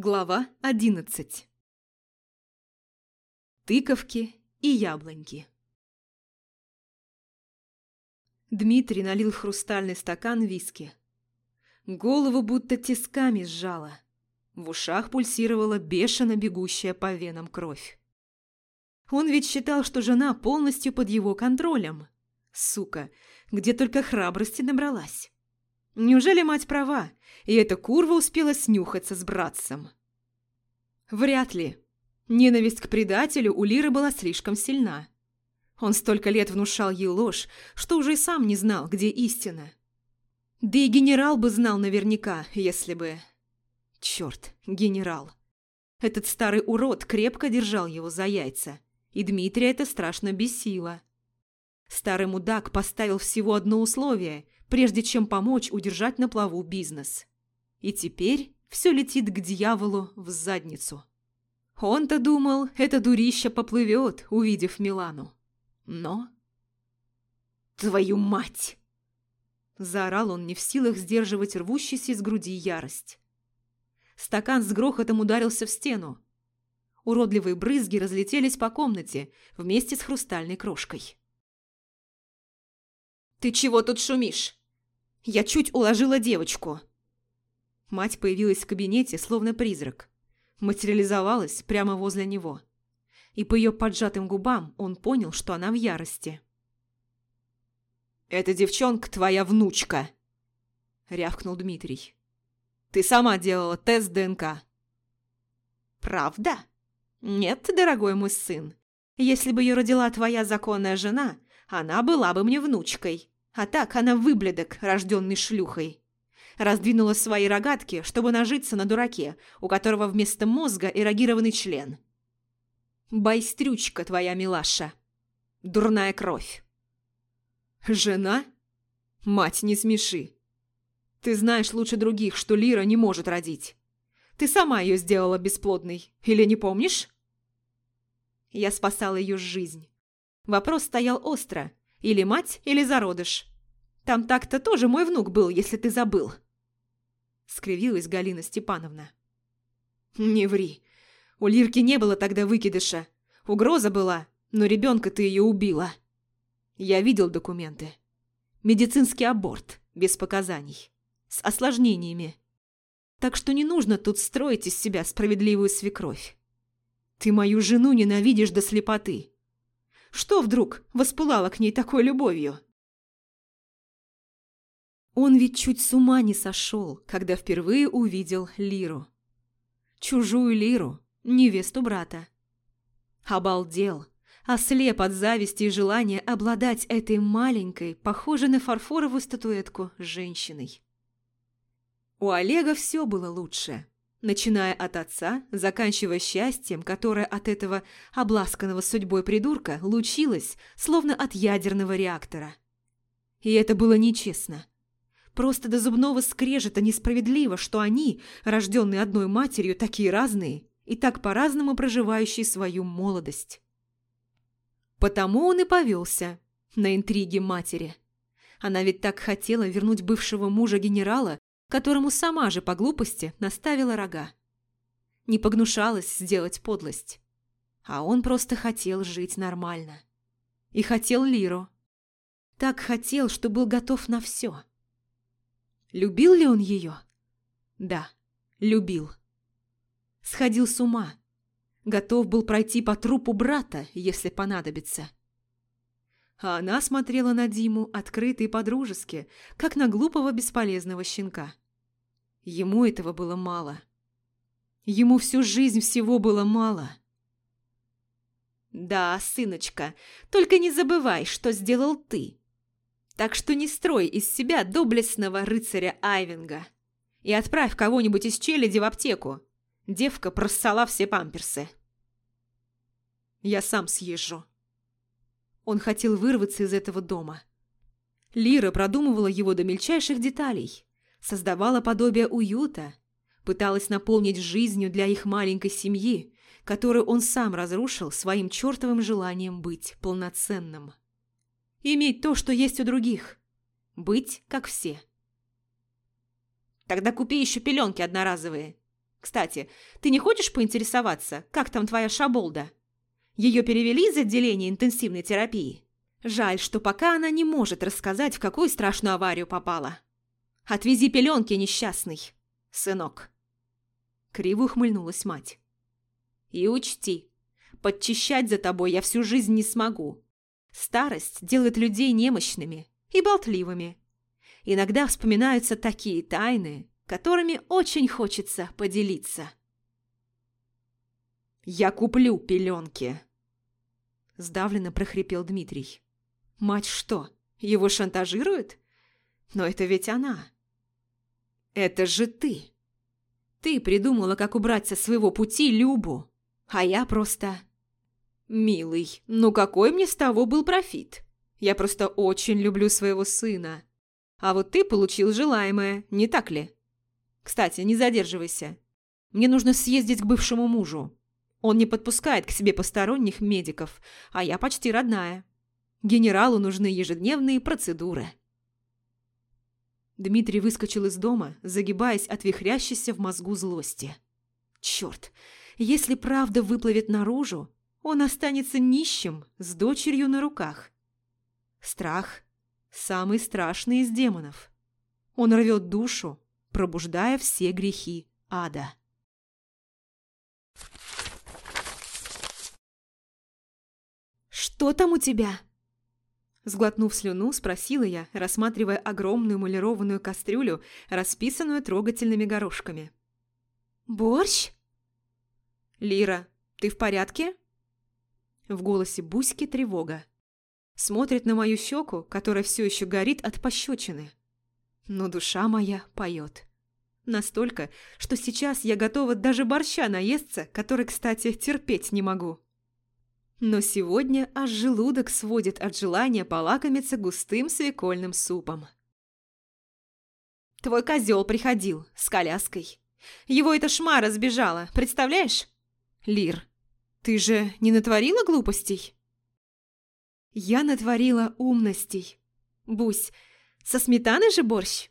Глава одиннадцать. Тыковки и яблоньки. Дмитрий налил хрустальный стакан виски. Голову будто тисками сжало. В ушах пульсировала бешено бегущая по венам кровь. Он ведь считал, что жена полностью под его контролем. Сука, где только храбрости набралась. Неужели мать права, и эта курва успела снюхаться с братцем? Вряд ли. Ненависть к предателю у Лиры была слишком сильна. Он столько лет внушал ей ложь, что уже и сам не знал, где истина. Да и генерал бы знал наверняка, если бы... Черт, генерал. Этот старый урод крепко держал его за яйца, и Дмитрия это страшно бесило. Старый мудак поставил всего одно условие, прежде чем помочь удержать на плаву бизнес. И теперь все летит к дьяволу в задницу. Он-то думал, это дурище поплывет, увидев Милану. Но... «Твою мать!» Заорал он не в силах сдерживать рвущийся из груди ярость. Стакан с грохотом ударился в стену. Уродливые брызги разлетелись по комнате вместе с хрустальной крошкой. «Ты чего тут шумишь? Я чуть уложила девочку!» Мать появилась в кабинете, словно призрак. Материализовалась прямо возле него. И по ее поджатым губам он понял, что она в ярости. «Эта девчонка твоя внучка!» – рявкнул Дмитрий. «Ты сама делала тест ДНК». «Правда? Нет, дорогой мой сын. Если бы ее родила твоя законная жена, она была бы мне внучкой. А так она выблядок, рожденный шлюхой. Раздвинула свои рогатки, чтобы нажиться на дураке, у которого вместо мозга эрогированный член. Байстрючка твоя, милаша. Дурная кровь. Жена? Мать, не смеши. Ты знаешь лучше других, что Лира не может родить. Ты сама ее сделала бесплодной, или не помнишь? Я спасала ее жизнь. Вопрос стоял остро. Или мать, или зародыш. Там так-то тоже мой внук был, если ты забыл. Скривилась Галина Степановна. Не ври. У Лирки не было тогда выкидыша. Угроза была, но ребенка ты ее убила. Я видел документы. Медицинский аборт, без показаний. С осложнениями. Так что не нужно тут строить из себя справедливую свекровь. Ты мою жену ненавидишь до слепоты. Что вдруг воспылало к ней такой любовью? Он ведь чуть с ума не сошел, когда впервые увидел Лиру. Чужую Лиру, невесту брата. Обалдел, ослеп от зависти и желания обладать этой маленькой, похожей на фарфоровую статуэтку, женщиной. У Олега все было лучше, начиная от отца, заканчивая счастьем, которое от этого обласканного судьбой придурка лучилось, словно от ядерного реактора. И это было нечестно. Просто до зубного скрежета несправедливо, что они, рожденные одной матерью, такие разные и так по-разному проживающие свою молодость. Потому он и повелся на интриги матери. Она ведь так хотела вернуть бывшего мужа генерала, которому сама же по глупости наставила рога. Не погнушалась сделать подлость. А он просто хотел жить нормально. И хотел Лиру. Так хотел, что был готов на все. Любил ли он ее? Да, любил. Сходил с ума. Готов был пройти по трупу брата, если понадобится. А она смотрела на Диму открыто и подружески, как на глупого бесполезного щенка. Ему этого было мало. Ему всю жизнь всего было мало. «Да, сыночка, только не забывай, что сделал ты. Так что не строй из себя доблестного рыцаря Айвинга. И отправь кого-нибудь из челяди в аптеку. Девка проссала все памперсы. Я сам съезжу. Он хотел вырваться из этого дома. Лира продумывала его до мельчайших деталей, создавала подобие уюта, пыталась наполнить жизнью для их маленькой семьи, которую он сам разрушил своим чертовым желанием быть полноценным. Иметь то, что есть у других. Быть, как все. Тогда купи еще пеленки одноразовые. Кстати, ты не хочешь поинтересоваться, как там твоя шаболда? Ее перевели из отделения интенсивной терапии? Жаль, что пока она не может рассказать, в какую страшную аварию попала. Отвези пеленки, несчастный, сынок. Криво ухмыльнулась мать. И учти, подчищать за тобой я всю жизнь не смогу. Старость делает людей немощными и болтливыми. Иногда вспоминаются такие тайны, которыми очень хочется поделиться. «Я куплю пеленки!» Сдавленно прохрипел Дмитрий. «Мать что, его шантажирует? Но это ведь она!» «Это же ты!» «Ты придумала, как убрать со своего пути Любу, а я просто...» «Милый, ну какой мне с того был профит? Я просто очень люблю своего сына. А вот ты получил желаемое, не так ли? Кстати, не задерживайся. Мне нужно съездить к бывшему мужу. Он не подпускает к себе посторонних медиков, а я почти родная. Генералу нужны ежедневные процедуры». Дмитрий выскочил из дома, загибаясь от вихрящейся в мозгу злости. «Черт, если правда выплывет наружу, он останется нищим с дочерью на руках. Страх – самый страшный из демонов. Он рвет душу, пробуждая все грехи ада. «Что там у тебя?» Сглотнув слюну, спросила я, рассматривая огромную малированную кастрюлю, расписанную трогательными горошками. «Борщ?» «Лира, ты в порядке?» В голосе Буськи тревога. Смотрит на мою щеку, которая все еще горит от пощечины. Но душа моя поет. Настолько, что сейчас я готова даже борща наесться, который, кстати, терпеть не могу. Но сегодня аж желудок сводит от желания полакомиться густым свекольным супом. «Твой козел приходил с коляской. Его эта шмара сбежала, представляешь? Лир, ты же не натворила глупостей?» «Я натворила умностей. Бусь, со сметаной же борщ?»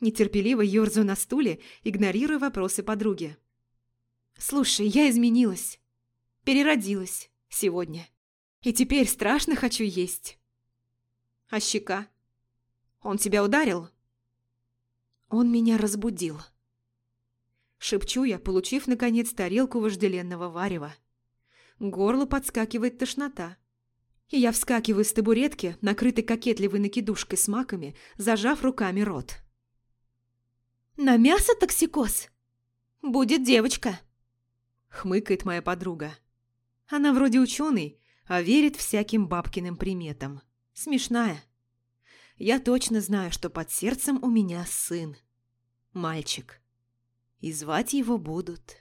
Нетерпеливо ерзаю на стуле, игнорируя вопросы подруги. «Слушай, я изменилась. Переродилась. Сегодня. И теперь страшно хочу есть». «А щека? Он тебя ударил?» «Он меня разбудил». Шепчу я, получив, наконец, тарелку вожделенного варева. Горло подскакивает тошнота. И я вскакиваю с табуретки, накрытой кокетливой накидушкой с маками, зажав руками рот. «На мясо токсикоз? Будет девочка!» Хмыкает моя подруга. Она вроде ученый, а верит всяким бабкиным приметам. Смешная. Я точно знаю, что под сердцем у меня сын. Мальчик. И звать его будут